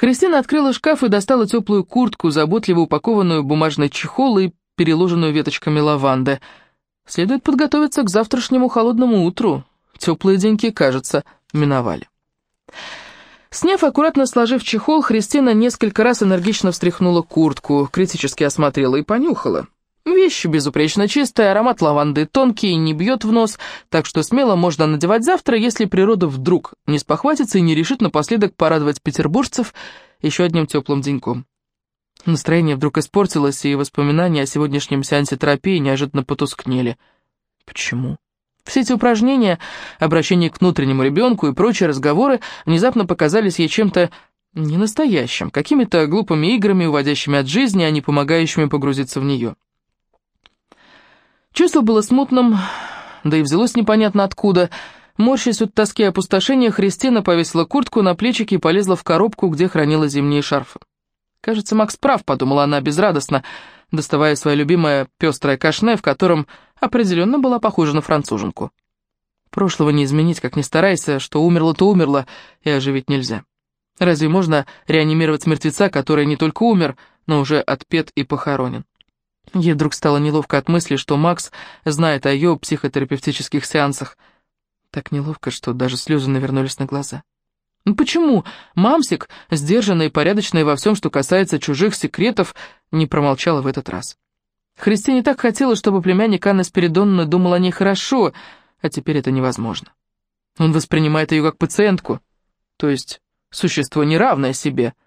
Христина открыла шкаф и достала теплую куртку, заботливо упакованную в бумажный чехол и переложенную веточками лаванды. Следует подготовиться к завтрашнему холодному утру. Теплые деньки, кажется, миновали. Сняв аккуратно сложив чехол, Христина несколько раз энергично встряхнула куртку, критически осмотрела и понюхала. Вещи безупречно чистые, аромат лаванды тонкий, не бьет в нос, так что смело можно надевать завтра, если природа вдруг не спохватится и не решит напоследок порадовать петербуржцев еще одним теплым деньком. Настроение вдруг испортилось, и воспоминания о сегодняшнем сеансе терапии неожиданно потускнели. Почему? Все эти упражнения, обращение к внутреннему ребенку и прочие разговоры внезапно показались ей чем-то ненастоящим, какими-то глупыми играми, уводящими от жизни, а не помогающими погрузиться в нее. Чувство было смутным, да и взялось непонятно откуда. Морщась от тоски и опустошения, Христина повесила куртку на плечики и полезла в коробку, где хранила зимние шарфы. «Кажется, Макс прав», — подумала она безрадостно, доставая свое любимое пестрое кашне, в котором определенно была похожа на француженку. Прошлого не изменить, как ни старайся, что умерло, то умерло, и оживить нельзя. Разве можно реанимировать мертвеца, который не только умер, но уже отпет и похоронен? Ей вдруг стало неловко от мысли, что Макс знает о ее психотерапевтических сеансах. Так неловко, что даже слезы навернулись на глаза. Ну почему мамсик, сдержанная и порядочная во всем, что касается чужих секретов, не промолчала в этот раз? Христине так хотелось, чтобы племянник Анны Спиридоновны думал о ней хорошо, а теперь это невозможно. Он воспринимает ее как пациентку, то есть существо неравное себе —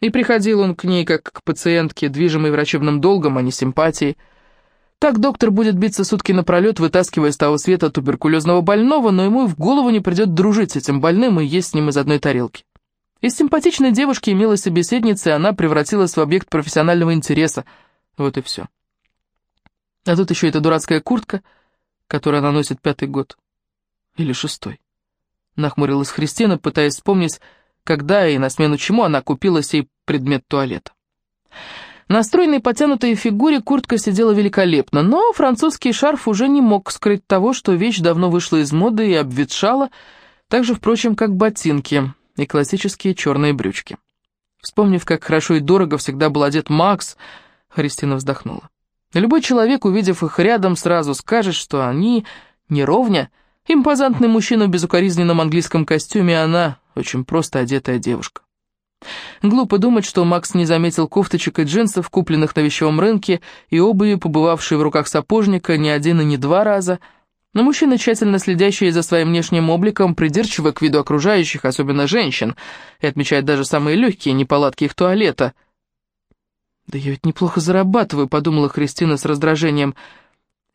и приходил он к ней как к пациентке, движимой врачебным долгом, а не симпатией. Так доктор будет биться сутки напролет, вытаскивая с того света туберкулезного больного, но ему в голову не придет дружить с этим больным и есть с ним из одной тарелки. Из симпатичной девушки имела собеседница, и она превратилась в объект профессионального интереса. Вот и все. А тут еще эта дурацкая куртка, которую она носит пятый год. Или шестой. Нахмурилась Христина, пытаясь вспомнить, когда и на смену чему она купила сей предмет туалета. На стройной потянутой фигуре куртка сидела великолепно, но французский шарф уже не мог скрыть того, что вещь давно вышла из моды и обветшала, так же, впрочем, как ботинки и классические черные брючки. Вспомнив, как хорошо и дорого всегда был одет Макс, Христина вздохнула. Любой человек, увидев их рядом, сразу скажет, что они не ровня, импозантный мужчина в безукоризненном английском костюме, а она очень просто одетая девушка. Глупо думать, что Макс не заметил кофточек и джинсов, купленных на вещевом рынке, и обуви, побывавшей в руках сапожника не один и не два раза. Но мужчина, тщательно следящий за своим внешним обликом, придирчиво к виду окружающих, особенно женщин, и отмечает даже самые легкие неполадки их туалета. «Да я ведь неплохо зарабатываю», — подумала Христина с раздражением,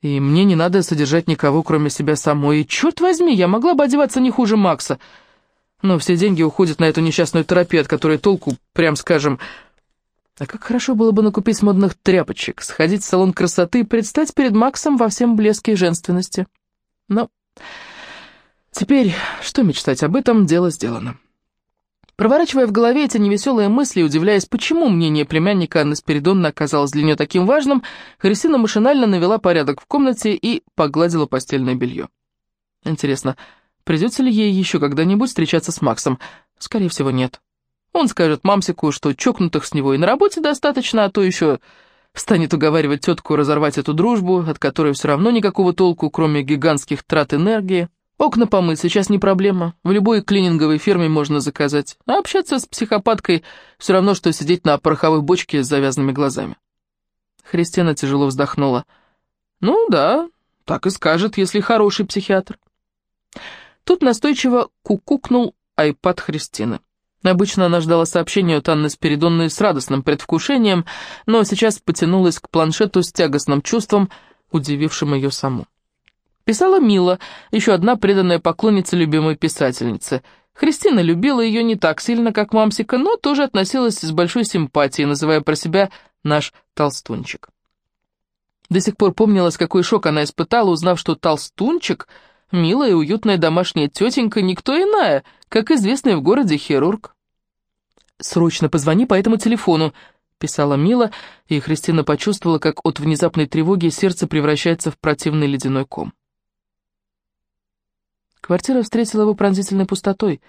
«и мне не надо содержать никого, кроме себя самой, и, черт возьми, я могла бы одеваться не хуже Макса». Но все деньги уходят на эту несчастную терапию, от которой толку, прям скажем... А как хорошо было бы накупить модных тряпочек, сходить в салон красоты и предстать перед Максом во всем блеске и женственности. Но теперь, что мечтать об этом, дело сделано. Проворачивая в голове эти невеселые мысли, удивляясь, почему мнение племянника Анны Спиридонны оказалось для нее таким важным, Христина машинально навела порядок в комнате и погладила постельное белье. Интересно, Придется ли ей еще когда-нибудь встречаться с Максом? Скорее всего, нет. Он скажет мамсику, что чокнутых с него и на работе достаточно, а то еще станет уговаривать тетку разорвать эту дружбу, от которой все равно никакого толку, кроме гигантских трат энергии. Окна помыть сейчас не проблема, в любой клининговой фирме можно заказать, а общаться с психопаткой все равно, что сидеть на пороховой бочке с завязанными глазами. Христина тяжело вздохнула. «Ну да, так и скажет, если хороший психиатр». Тут настойчиво кукукнул айпад Христины. Обычно она ждала сообщения от Анны Спиридонной с радостным предвкушением, но сейчас потянулась к планшету с тягостным чувством, удивившим ее саму. Писала Мила, еще одна преданная поклонница любимой писательницы. Христина любила ее не так сильно, как мамсика, но тоже относилась с большой симпатией, называя про себя «наш толстунчик». До сих пор помнила, с какой шок она испытала, узнав, что толстунчик — Милая и уютная домашняя тетенька никто иная, как известный в городе хирург. «Срочно позвони по этому телефону», — писала Мила, и Христина почувствовала, как от внезапной тревоги сердце превращается в противный ледяной ком. Квартира встретила его пронзительной пустотой.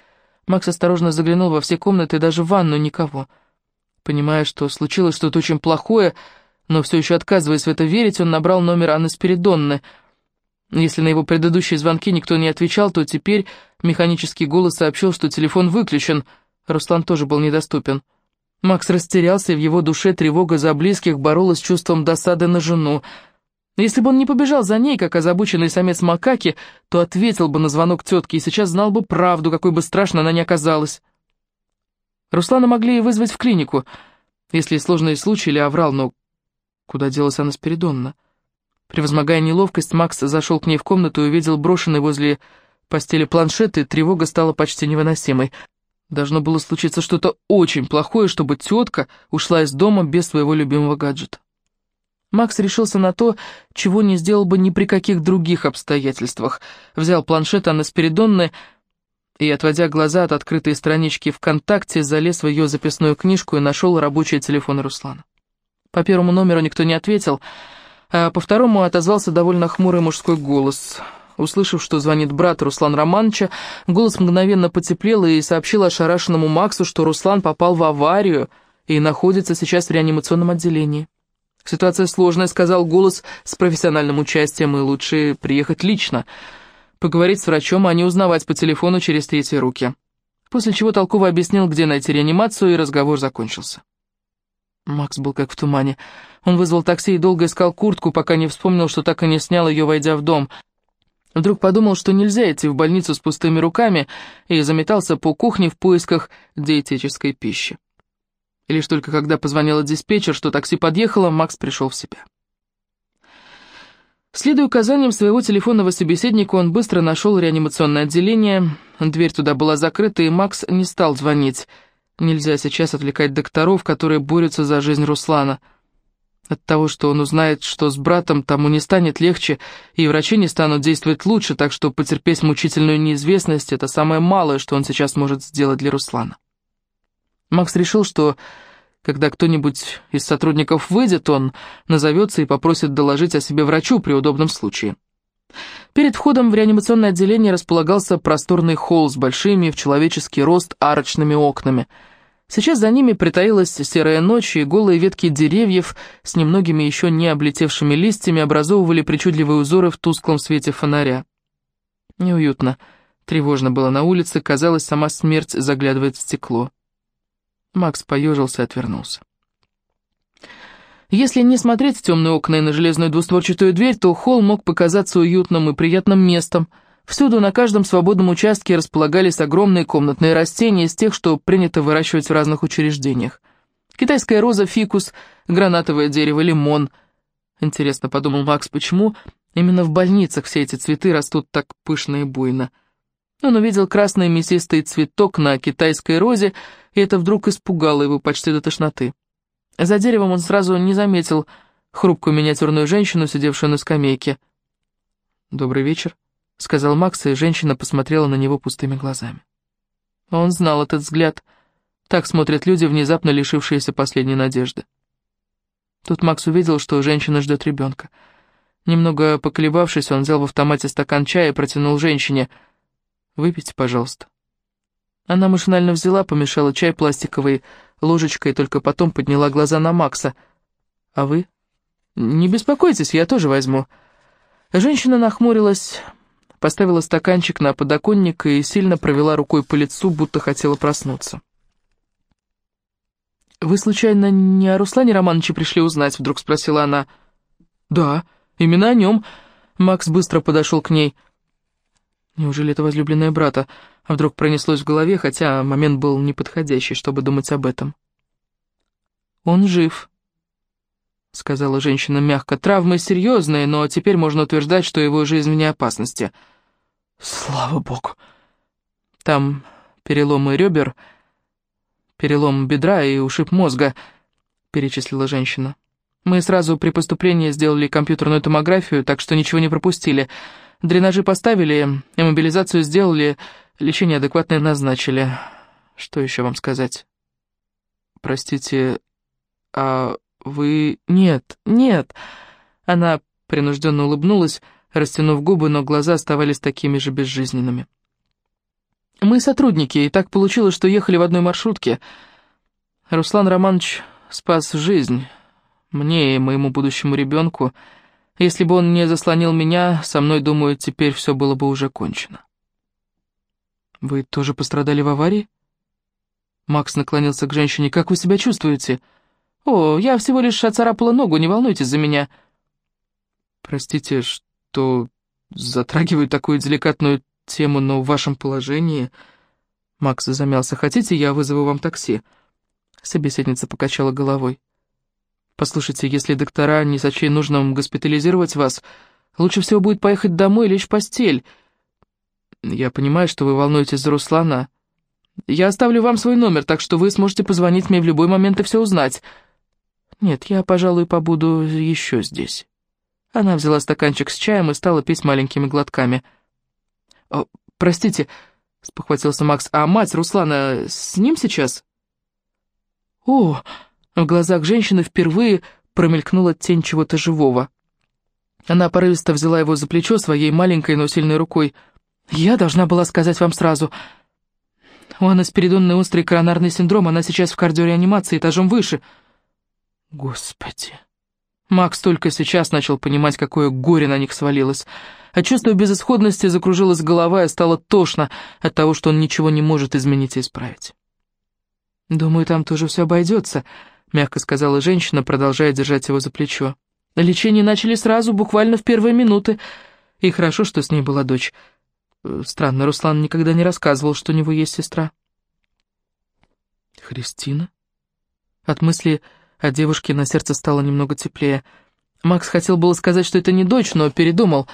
Макс осторожно заглянул во все комнаты, даже в ванну никого. Понимая, что случилось что-то очень плохое, но все еще отказываясь в это верить, он набрал номер Анны Спиридонны. Если на его предыдущие звонки никто не отвечал, то теперь механический голос сообщил, что телефон выключен. Руслан тоже был недоступен. Макс растерялся, и в его душе тревога за близких боролась с чувством досады на жену. Если бы он не побежал за ней, как озабоченный самец макаки, то ответил бы на звонок тетки и сейчас знал бы правду, какой бы страшно она ни оказалась. Руслана могли и вызвать в клинику, если сложный случай или оврал, но куда делась она Спиридонна? Превозмогая неловкость, Макс зашел к ней в комнату и увидел брошенный возле постели планшет, и тревога стала почти невыносимой. Должно было случиться что-то очень плохое, чтобы тетка ушла из дома без своего любимого гаджета. Макс решился на то, чего не сделал бы ни при каких других обстоятельствах. Взял планшет Анны Спиридонны и, отводя глаза от открытой странички ВКонтакте, залез в ее записную книжку и нашел рабочий телефон Руслана. По первому номеру никто не ответил, а по второму отозвался довольно хмурый мужской голос. Услышав, что звонит брат Руслан Романовича, голос мгновенно потеплел и сообщил ошарашенному Максу, что Руслан попал в аварию и находится сейчас в реанимационном отделении. «Ситуация сложная», — сказал голос с профессиональным участием, и лучше приехать лично, поговорить с врачом, а не узнавать по телефону через третьи руки. После чего толково объяснил, где найти реанимацию, и разговор закончился. Макс был как в тумане. Он вызвал такси и долго искал куртку, пока не вспомнил, что так и не снял ее, войдя в дом. Вдруг подумал, что нельзя идти в больницу с пустыми руками, и заметался по кухне в поисках диетической пищи. И лишь только когда позвонила диспетчер, что такси подъехало, Макс пришел в себя. Следуя указаниям своего телефонного собеседника, он быстро нашел реанимационное отделение. Дверь туда была закрыта, и Макс не стал звонить. Нельзя сейчас отвлекать докторов, которые борются за жизнь Руслана. От того, что он узнает, что с братом тому не станет легче, и врачи не станут действовать лучше, так что потерпеть мучительную неизвестность — это самое малое, что он сейчас может сделать для Руслана. Макс решил, что когда кто-нибудь из сотрудников выйдет, он назовется и попросит доложить о себе врачу при удобном случае. Перед входом в реанимационное отделение располагался просторный холл с большими в человеческий рост арочными окнами. Сейчас за ними притаилась серая ночь, и голые ветки деревьев с немногими еще не облетевшими листьями образовывали причудливые узоры в тусклом свете фонаря. Неуютно, тревожно было на улице, казалось, сама смерть заглядывает в стекло. Макс поежился и отвернулся. Если не смотреть в темные окна и на железную двустворчатую дверь, то холл мог показаться уютным и приятным местом. Всюду на каждом свободном участке располагались огромные комнатные растения из тех, что принято выращивать в разных учреждениях. Китайская роза, фикус, гранатовое дерево, лимон. Интересно, подумал Макс, почему именно в больницах все эти цветы растут так пышно и буйно? Он увидел красный мясистый цветок на китайской розе, и это вдруг испугало его почти до тошноты. За деревом он сразу не заметил хрупкую миниатюрную женщину, сидевшую на скамейке. «Добрый вечер», — сказал Макс, и женщина посмотрела на него пустыми глазами. Он знал этот взгляд. Так смотрят люди, внезапно лишившиеся последней надежды. Тут Макс увидел, что женщина ждет ребенка. Немного поколебавшись, он взял в автомате стакан чая и протянул женщине — Выпейте, пожалуйста». Она машинально взяла, помешала чай пластиковой ложечкой, и только потом подняла глаза на Макса. «А вы?» «Не беспокойтесь, я тоже возьму». Женщина нахмурилась, поставила стаканчик на подоконник и сильно провела рукой по лицу, будто хотела проснуться. «Вы, случайно, не о Руслане Романовиче пришли узнать?» — вдруг спросила она. «Да, именно о нем». Макс быстро подошел к ней. Неужели это возлюбленная брата? А вдруг пронеслось в голове, хотя момент был неподходящий, чтобы думать об этом. «Он жив», — сказала женщина мягко. «Травмы серьезные, но теперь можно утверждать, что его жизнь вне опасности». «Слава богу!» «Там переломы ребер, перелом бедра и ушиб мозга», — перечислила женщина. «Мы сразу при поступлении сделали компьютерную томографию, так что ничего не пропустили». Дренажи поставили, иммобилизацию сделали, лечение адекватное назначили. Что еще вам сказать? Простите, а вы... Нет, нет. Она принужденно улыбнулась, растянув губы, но глаза оставались такими же безжизненными. Мы сотрудники, и так получилось, что ехали в одной маршрутке. Руслан Романович спас жизнь мне и моему будущему ребенку. Если бы он не заслонил меня, со мной, думаю, теперь все было бы уже кончено. Вы тоже пострадали в аварии? Макс наклонился к женщине. «Как вы себя чувствуете?» «О, я всего лишь оцарапала ногу, не волнуйтесь за меня». «Простите, что затрагиваю такую деликатную тему, но в вашем положении...» Макс замялся. «Хотите, я вызову вам такси?» Собеседница покачала головой. «Послушайте, если доктора не сочли нужным госпитализировать вас, лучше всего будет поехать домой и лечь в постель. Я понимаю, что вы волнуетесь за Руслана. Я оставлю вам свой номер, так что вы сможете позвонить мне в любой момент и все узнать. Нет, я, пожалуй, побуду еще здесь». Она взяла стаканчик с чаем и стала пить маленькими глотками. «О, простите», — спохватился Макс, — «а мать Руслана с ним сейчас?» «О!» — в глазах женщины впервые промелькнула тень чего-то живого. Она порывисто взяла его за плечо своей маленькой, но сильной рукой. «Я должна была сказать вам сразу. У Анны спиридонный острый коронарный синдром, она сейчас в кардиореанимации этажом выше». «Господи!» Макс только сейчас начал понимать, какое горе на них свалилось. От чувства безысходности закружилась голова и стало тошно от того, что он ничего не может изменить и исправить. «Думаю, там тоже все обойдется», — мягко сказала женщина, продолжая держать его за плечо. «Лечение начали сразу, буквально в первые минуты. И хорошо, что с ней была дочь. Э, странно, Руслан никогда не рассказывал, что у него есть сестра». «Христина?» От мысли а девушке на сердце стало немного теплее. Макс хотел было сказать, что это не дочь, но передумал,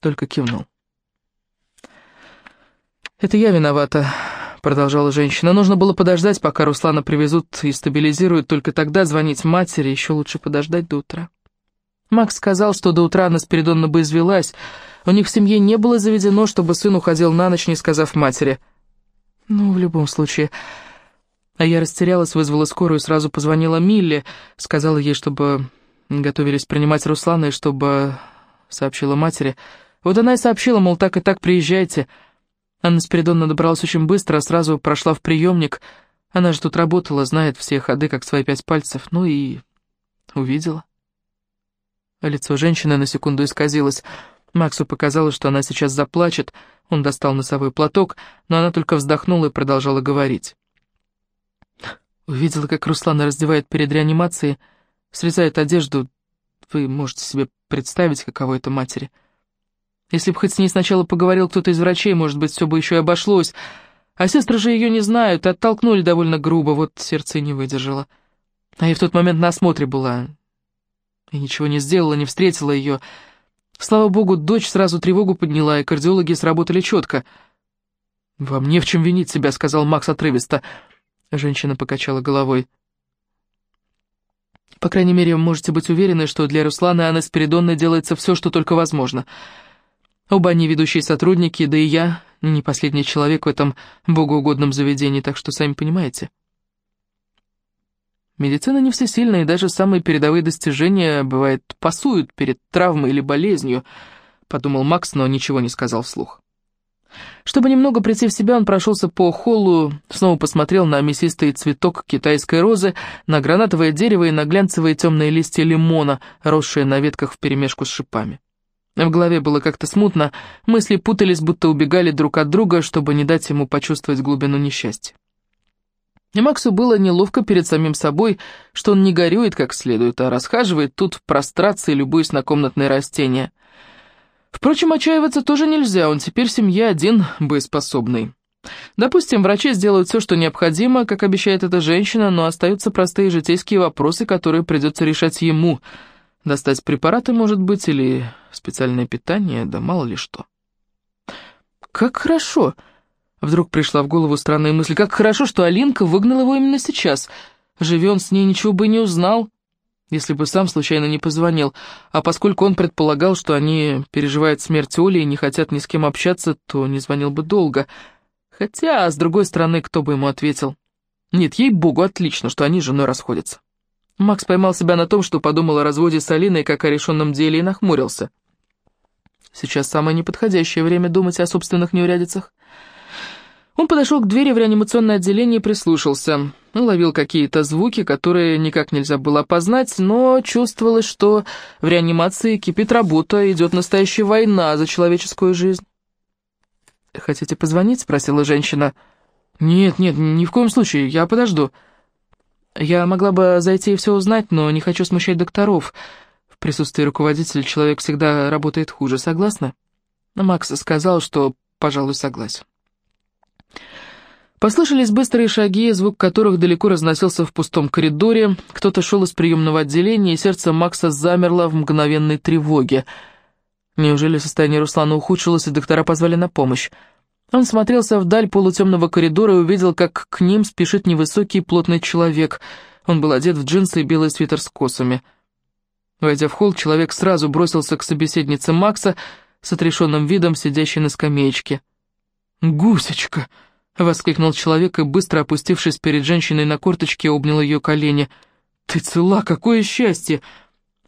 только кивнул. «Это я виновата», — продолжала женщина. «Нужно было подождать, пока Руслана привезут и стабилизируют, только тогда звонить матери, еще лучше подождать до утра». Макс сказал, что до утра она Спиридонна бы извелась. У них в семье не было заведено, чтобы сын уходил на ночь, не сказав матери. «Ну, в любом случае...» А я растерялась, вызвала скорую сразу позвонила Милле, сказала ей, чтобы готовились принимать Руслана и чтобы сообщила матери. Вот она и сообщила, мол, так и так приезжайте. Анна Спиридоновна добралась очень быстро, а сразу прошла в приемник. Она же тут работала, знает все ходы, как свои пять пальцев. Ну и увидела. Лицо женщины на секунду исказилось. Максу показалось, что она сейчас заплачет. Он достал носовой платок, но она только вздохнула и продолжала говорить. Увидела, как Руслана раздевает перед реанимацией, срезает одежду. Вы можете себе представить, каково это матери. Если бы хоть с ней сначала поговорил кто-то из врачей, может быть, все бы еще и обошлось. А сестры же ее не знают, оттолкнули довольно грубо, вот сердце и не выдержало. А я в тот момент на осмотре была. И ничего не сделала, не встретила ее. Слава богу, дочь сразу тревогу подняла, и кардиологи сработали четко. «Вам не в чем винить себя», — сказал Макс отрывисто. Женщина покачала головой. По крайней мере, можете быть уверены, что для Руслана и Анны Спиридонны делается все, что только возможно. Оба они ведущие сотрудники, да и я не последний человек в этом богоугодном заведении, так что сами понимаете. Медицина не всесильна, и даже самые передовые достижения, бывает, пасуют перед травмой или болезнью, подумал Макс, но ничего не сказал вслух. Чтобы немного прийти в себя, он прошелся по холлу, снова посмотрел на мясистый цветок китайской розы, на гранатовое дерево и на глянцевые темные листья лимона, росшие на ветках вперемешку с шипами. В голове было как-то смутно, мысли путались, будто убегали друг от друга, чтобы не дать ему почувствовать глубину несчастья. И Максу было неловко перед самим собой, что он не горюет как следует, а расхаживает тут в прострации, любуясь на комнатные растения. Впрочем, отчаиваться тоже нельзя, он теперь в семье один боеспособный. Допустим, врачи сделают все, что необходимо, как обещает эта женщина, но остаются простые житейские вопросы, которые придется решать ему. Достать препараты, может быть, или специальное питание, да мало ли что. «Как хорошо!» — вдруг пришла в голову странная мысль. «Как хорошо, что Алинка выгнала его именно сейчас. Живи он с ней, ничего бы не узнал если бы сам случайно не позвонил, а поскольку он предполагал, что они переживают смерть Оли и не хотят ни с кем общаться, то не звонил бы долго. Хотя, с другой стороны, кто бы ему ответил? Нет, ей-богу, отлично, что они с женой расходятся. Макс поймал себя на том, что подумал о разводе с Алиной как о решенном деле и нахмурился. Сейчас самое неподходящее время думать о собственных неурядицах. Он подошел к двери в реанимационное отделение и прислушался. Уловил какие-то звуки, которые никак нельзя было опознать, но чувствовалось, что в реанимации кипит работа, идет настоящая война за человеческую жизнь. «Хотите позвонить?» — спросила женщина. «Нет, нет, ни в коем случае, я подожду. Я могла бы зайти и все узнать, но не хочу смущать докторов. В присутствии руководителя человек всегда работает хуже, согласна?» Макс сказал, что, пожалуй, согласен. Послышались быстрые шаги, звук которых далеко разносился в пустом коридоре. Кто-то шел из приемного отделения, и сердце Макса замерло в мгновенной тревоге. Неужели состояние Руслана ухудшилось, и доктора позвали на помощь? Он смотрелся вдаль полутемного коридора и увидел, как к ним спешит невысокий плотный человек. Он был одет в джинсы и белый свитер с косами. Войдя в холл, человек сразу бросился к собеседнице Макса с отрешенным видом, сидящей на скамеечке. «Гусечка!» — воскликнул человек и, быстро опустившись перед женщиной на корточки, обнял ее колени. «Ты цела, какое счастье!»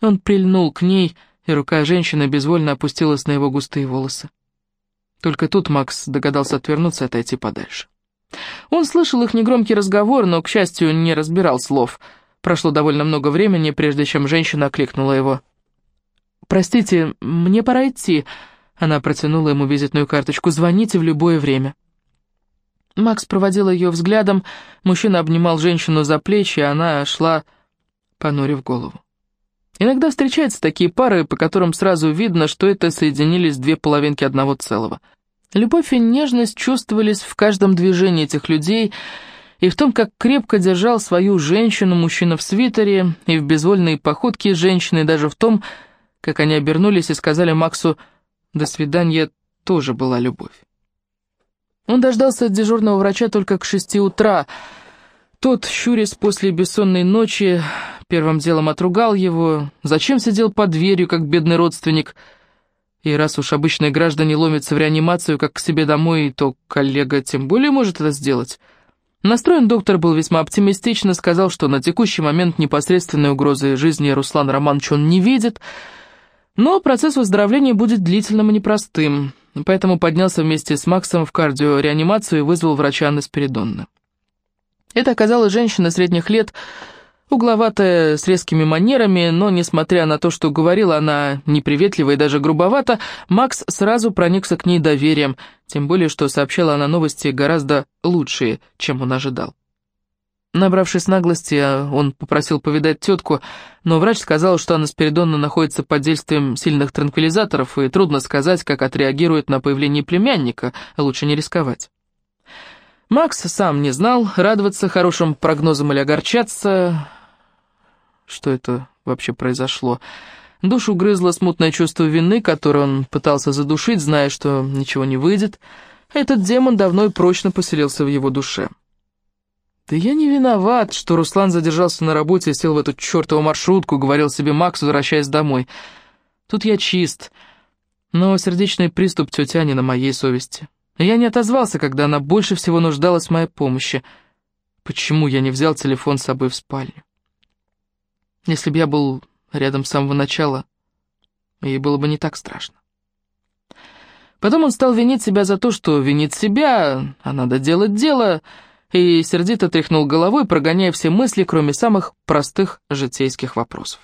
Он прильнул к ней, и рука женщины безвольно опустилась на его густые волосы. Только тут Макс догадался отвернуться и отойти подальше. Он слышал их негромкий разговор, но, к счастью, не разбирал слов. Прошло довольно много времени, прежде чем женщина окликнула его. «Простите, мне пора идти», — она протянула ему визитную карточку. «Звоните в любое время». Макс проводил ее взглядом, мужчина обнимал женщину за плечи, и она шла, понурив голову. Иногда встречаются такие пары, по которым сразу видно, что это соединились две половинки одного целого. Любовь и нежность чувствовались в каждом движении этих людей, и в том, как крепко держал свою женщину мужчина в свитере, и в безвольной походке женщины, даже в том, как они обернулись и сказали Максу «до свидания» тоже была любовь. Он дождался дежурного врача только к шести утра. Тот, щурясь после бессонной ночи, первым делом отругал его. Зачем сидел под дверью, как бедный родственник? И раз уж обычные граждане ломятся в реанимацию, как к себе домой, то коллега тем более может это сделать. Настроен доктор был весьма оптимистично, сказал, что на текущий момент непосредственной угрозы жизни Руслана Романовича он не видит, но процесс выздоровления будет длительным и непростым поэтому поднялся вместе с Максом в кардиореанимацию и вызвал врача Анны Спиридонны. Это оказалась женщина средних лет, угловатая, с резкими манерами, но, несмотря на то, что говорила она неприветливо и даже грубовато, Макс сразу проникся к ней доверием, тем более, что сообщала она новости гораздо лучшие, чем он ожидал. Набравшись наглости, он попросил повидать тетку, но врач сказал, что Анна Спиридонна находится под действием сильных транквилизаторов, и трудно сказать, как отреагирует на появление племянника, лучше не рисковать. Макс сам не знал, радоваться хорошим прогнозам или огорчаться. Что это вообще произошло? Душу грызло смутное чувство вины, которое он пытался задушить, зная, что ничего не выйдет. Этот демон давно и прочно поселился в его душе. «Да я не виноват, что Руслан задержался на работе и сел в эту чертову маршрутку», — говорил себе Макс, возвращаясь домой. «Тут я чист, но сердечный приступ тети Ани на моей совести. Я не отозвался, когда она больше всего нуждалась в моей помощи. Почему я не взял телефон с собой в спальню? Если бы я был рядом с самого начала, ей было бы не так страшно». Потом он стал винить себя за то, что винит себя, а надо делать дело и сердито тряхнул головой, прогоняя все мысли, кроме самых простых житейских вопросов.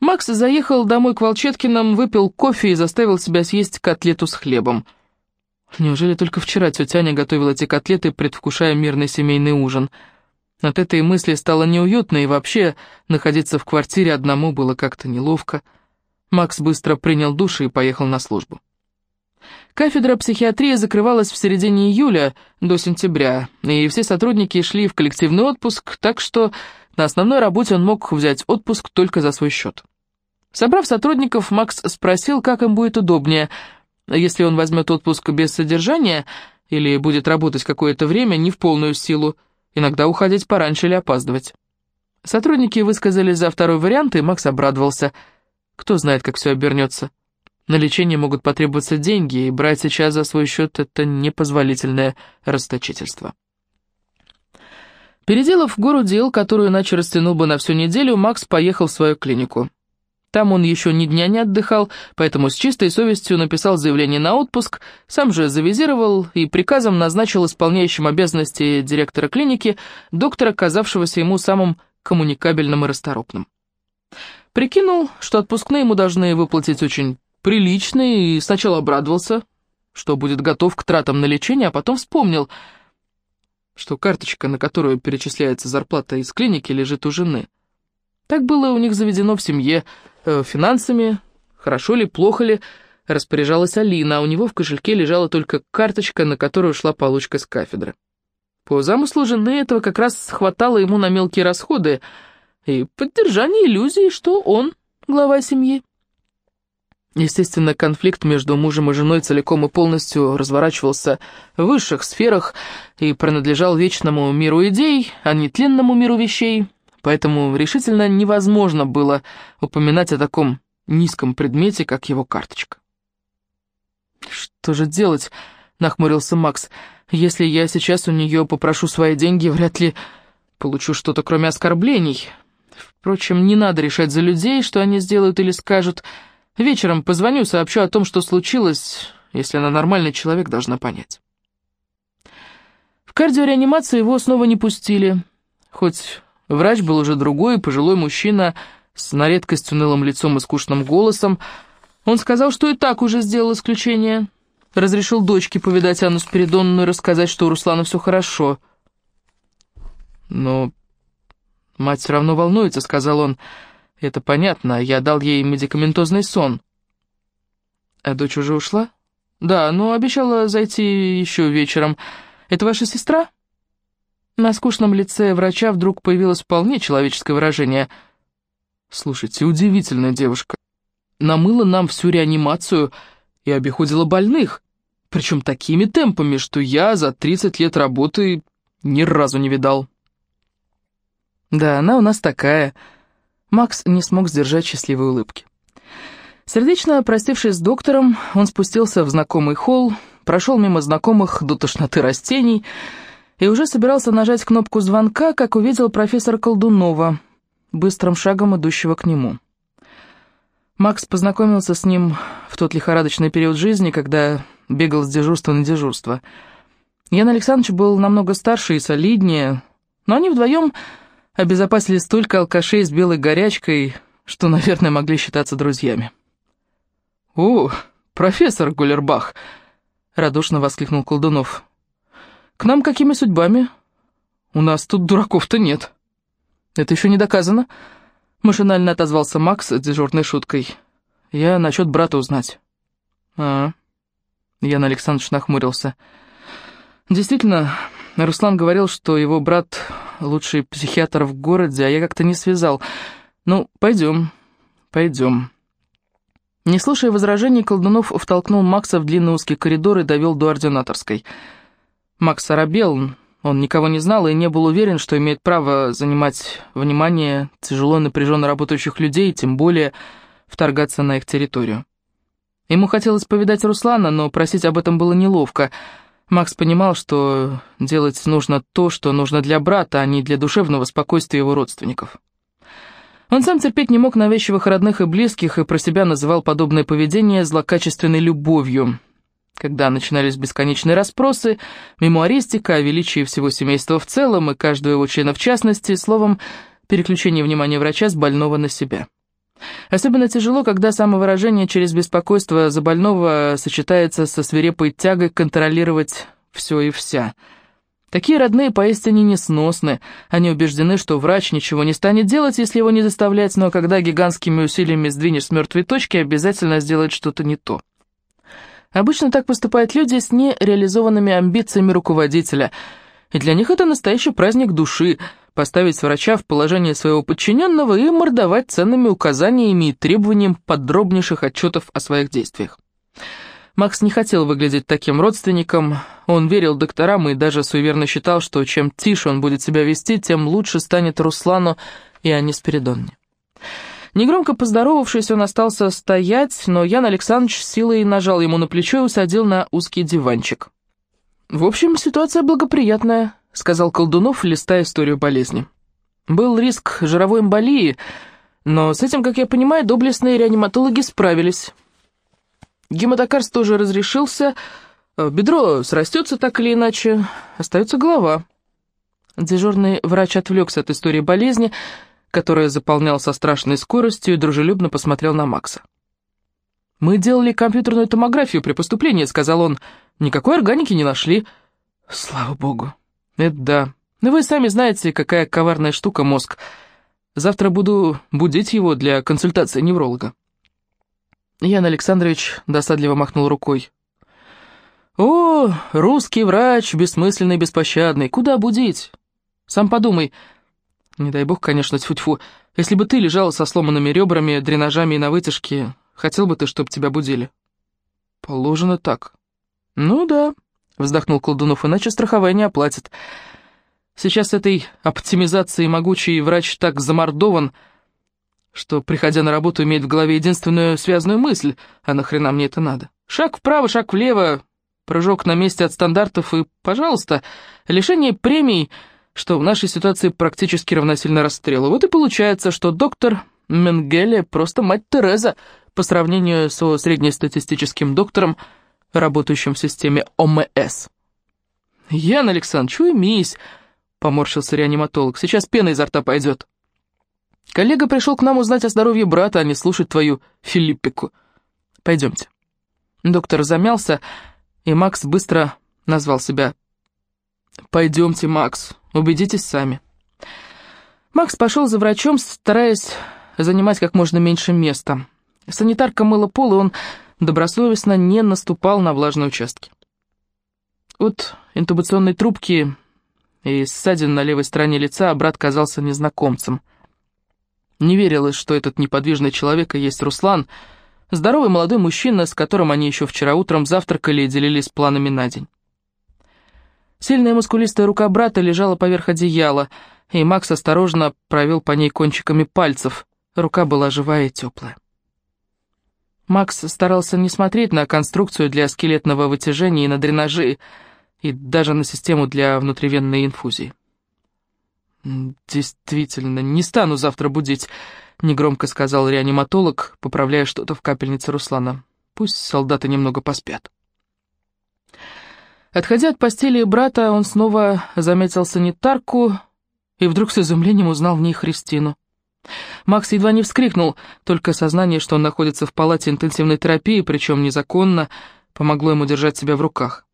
Макс заехал домой к Волчеткиным, выпил кофе и заставил себя съесть котлету с хлебом. Неужели только вчера тетя Аня готовила эти котлеты, предвкушая мирный семейный ужин? От этой мысли стало неуютно, и вообще находиться в квартире одному было как-то неловко. Макс быстро принял душ и поехал на службу. Кафедра психиатрии закрывалась в середине июля до сентября, и все сотрудники шли в коллективный отпуск, так что на основной работе он мог взять отпуск только за свой счет. Собрав сотрудников, Макс спросил, как им будет удобнее, если он возьмет отпуск без содержания или будет работать какое-то время не в полную силу, иногда уходить пораньше или опаздывать. Сотрудники высказались за второй вариант, и Макс обрадовался. Кто знает, как все обернется. На лечение могут потребоваться деньги, и брать сейчас за свой счет это непозволительное расточительство. Переделав гору дел, которую иначе растянул бы на всю неделю, Макс поехал в свою клинику. Там он еще ни дня не отдыхал, поэтому с чистой совестью написал заявление на отпуск, сам же завизировал и приказом назначил исполняющим обязанности директора клиники доктора, казавшегося ему самым коммуникабельным и расторопным. Прикинул, что отпускные ему должны выплатить очень приличные, и сначала обрадовался, что будет готов к тратам на лечение, а потом вспомнил, что карточка, на которую перечисляется зарплата из клиники, лежит у жены. Так было у них заведено в семье. Э, финансами, хорошо ли, плохо ли, распоряжалась Алина, а у него в кошельке лежала только карточка, на которую шла получка с кафедры. По замыслу жены этого как раз хватало ему на мелкие расходы и поддержание иллюзии, что он глава семьи. Естественно, конфликт между мужем и женой целиком и полностью разворачивался в высших сферах и принадлежал вечному миру идей, а не тленному миру вещей, поэтому решительно невозможно было упоминать о таком низком предмете, как его карточка. «Что же делать?» — нахмурился Макс. «Если я сейчас у нее попрошу свои деньги, вряд ли получу что-то, кроме оскорблений. Впрочем, не надо решать за людей, что они сделают или скажут». Вечером позвоню, сообщу о том, что случилось, если она нормальный человек, должна понять. В кардиореанимацию его снова не пустили, хоть врач был уже другой, пожилой мужчина с на редкость унылым лицом и скучным голосом. Он сказал, что и так уже сделал исключение. Разрешил дочке повидать Анну Спиридонну и рассказать, что у Руслана все хорошо. Но мать все равно волнуется, сказал он, — «Это понятно, я дал ей медикаментозный сон». «А дочь уже ушла?» «Да, но обещала зайти еще вечером. Это ваша сестра?» На скучном лице врача вдруг появилось вполне человеческое выражение. «Слушайте, удивительная девушка. Намыла нам всю реанимацию и обиходила больных, причем такими темпами, что я за 30 лет работы ни разу не видал». «Да, она у нас такая», Макс не смог сдержать счастливой улыбки. Сердечно простившись с доктором, он спустился в знакомый холл, прошел мимо знакомых до тошноты растений и уже собирался нажать кнопку звонка, как увидел профессора Колдунова, быстрым шагом идущего к нему. Макс познакомился с ним в тот лихорадочный период жизни, когда бегал с дежурства на дежурство. Ян Александрович был намного старше и солиднее, но они вдвоем обезопасили столько алкашей с белой горячкой, что, наверное, могли считаться друзьями. «О, профессор Гулербах!» — радушно воскликнул Колдунов. «К нам какими судьбами? У нас тут дураков-то нет». «Это еще не доказано», — машинально отозвался Макс дежурной шуткой. «Я насчет брата узнать». «А...» — Ян Александрович нахмурился. «Действительно, Руслан говорил, что его брат лучший психиатр в городе, а я как-то не связал. Ну, пойдем, пойдем. Не слушая возражений, Колдунов втолкнул Макса в длинный узкий коридор и довел до ординаторской. Макс оробел, он никого не знал и не был уверен, что имеет право занимать внимание тяжело напряженно работающих людей, тем более вторгаться на их территорию. Ему хотелось повидать Руслана, но просить об этом было неловко — Макс понимал, что делать нужно то, что нужно для брата, а не для душевного спокойствия его родственников. Он сам терпеть не мог навязчивых родных и близких и про себя называл подобное поведение злокачественной любовью. Когда начинались бесконечные расспросы, мемуаристика о величии всего семейства в целом и каждого его члена в частности, словом, переключение внимания врача с больного на себя. Особенно тяжело, когда самовыражение через беспокойство за больного сочетается со свирепой тягой контролировать все и вся. Такие родные поистине несносны. Они убеждены, что врач ничего не станет делать, если его не заставлять, но когда гигантскими усилиями сдвинешь с мертвой точки, обязательно сделает что-то не то. Обычно так поступают люди с нереализованными амбициями руководителя, и для них это настоящий праздник души – поставить врача в положение своего подчиненного и мордовать ценными указаниями и требованием подробнейших отчетов о своих действиях. Макс не хотел выглядеть таким родственником, он верил докторам и даже суеверно считал, что чем тише он будет себя вести, тем лучше станет Руслану и Анне Спиридонне. Негромко поздоровавшись, он остался стоять, но Ян Александрович силой нажал ему на плечо и усадил на узкий диванчик. «В общем, ситуация благоприятная», — сказал Колдунов, листая историю болезни. «Был риск жировой эмболии, Но с этим, как я понимаю, доблестные реаниматологи справились. Гематокарс тоже разрешился, бедро срастется так или иначе, остается голова. Дежурный врач отвлекся от истории болезни, которая заполнял со страшной скоростью, и дружелюбно посмотрел на Макса. «Мы делали компьютерную томографию при поступлении», — сказал он. «Никакой органики не нашли». «Слава богу». «Это да. Но вы сами знаете, какая коварная штука мозг. Завтра буду будить его для консультации невролога». Ян Александрович досадливо махнул рукой. «О, русский врач, бессмысленный, беспощадный, куда будить? Сам подумай. Не дай бог, конечно, тьфу-тьфу. Если бы ты лежал со сломанными ребрами, дренажами и на вытяжке, хотел бы ты, чтобы тебя будили?» «Положено так». «Ну да», — вздохнул Колдунов, — «иначе страховая не оплатит. Сейчас этой оптимизацией могучий врач так замордован, что, приходя на работу, имеет в голове единственную связанную мысль, а нахрена мне это надо? Шаг вправо, шаг влево, прыжок на месте от стандартов и, пожалуйста, лишение премий, что в нашей ситуации практически равносильно расстрелу. Вот и получается, что доктор Менгеле просто мать Тереза по сравнению со среднестатистическим доктором, работающим в системе ОМС. «Ян Александрович, уймись!» — поморщился реаниматолог. «Сейчас пена изо рта пойдет». Коллега пришел к нам узнать о здоровье брата, а не слушать твою Филиппику. Пойдемте. Доктор замялся, и Макс быстро назвал себя. «Пойдемте, Макс, убедитесь сами». Макс пошел за врачом, стараясь занимать как можно меньше места. Санитарка мыла пол, и он добросовестно не наступал на влажные участки. От интубационной трубки и ссадин на левой стороне лица брат казался незнакомцем. Не верилось, что этот неподвижный человек и есть Руслан, здоровый молодой мужчина, с которым они еще вчера утром завтракали и делились планами на день. Сильная мускулистая рука брата лежала поверх одеяла, и Макс осторожно провел по ней кончиками пальцев. Рука была живая и теплая. Макс старался не смотреть на конструкцию для скелетного вытяжения и на дренажи, и даже на систему для внутривенной инфузии. «Действительно, не стану завтра будить», — негромко сказал реаниматолог, поправляя что-то в капельнице Руслана. «Пусть солдаты немного поспят». Отходя от постели брата, он снова заметил санитарку и вдруг с изумлением узнал в ней Христину. Макс едва не вскрикнул, только сознание, что он находится в палате интенсивной терапии, причем незаконно, помогло ему держать себя в руках.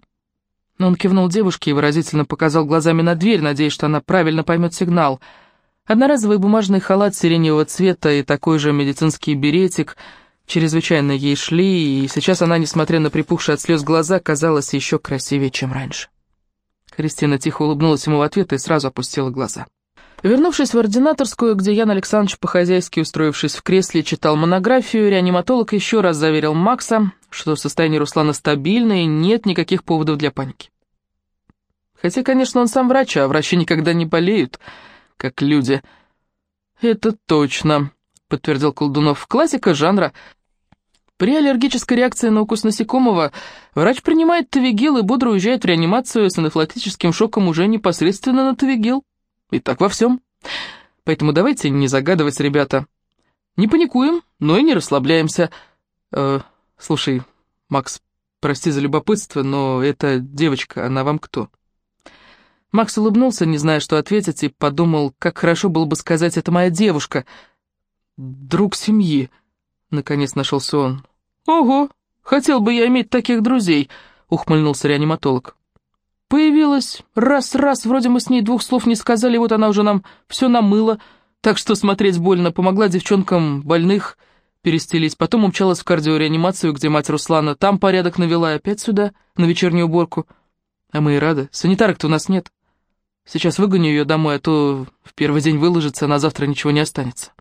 Но он кивнул девушке и выразительно показал глазами на дверь, надеясь, что она правильно поймет сигнал. Одноразовый бумажный халат сиреневого цвета и такой же медицинский беретик чрезвычайно ей шли, и сейчас она, несмотря на припухшие от слез глаза, казалась еще красивее, чем раньше. Кристина тихо улыбнулась ему в ответ и сразу опустила глаза. Вернувшись в ординаторскую, где Ян Александрович, по-хозяйски устроившись в кресле, читал монографию, реаниматолог еще раз заверил Макса, что состояние Руслана стабильное и нет никаких поводов для паники. Хотя, конечно, он сам врач, а врачи никогда не болеют, как люди. «Это точно», — подтвердил Колдунов. «Классика жанра. При аллергической реакции на укус насекомого врач принимает тавигил и бодро уезжает в реанимацию с анафилактическим шоком уже непосредственно на тавигил». И так во всем. Поэтому давайте не загадывать, ребята. Не паникуем, но и не расслабляемся. Э, слушай, Макс, прости за любопытство, но эта девочка, она вам кто?» Макс улыбнулся, не зная, что ответить, и подумал, как хорошо было бы сказать «это моя девушка». «Друг семьи», — наконец нашелся он. «Ого, хотел бы я иметь таких друзей», — ухмыльнулся реаниматолог. Появилась раз-раз, вроде мы с ней двух слов не сказали, вот она уже нам все намыла, так что смотреть больно, помогла девчонкам больных перестелить, потом умчалась в кардиореанимацию, где мать Руслана, там порядок навела, и опять сюда, на вечернюю уборку. А мы и рады, санитарок-то у нас нет. Сейчас выгоню ее домой, а то в первый день выложится, а на завтра ничего не останется.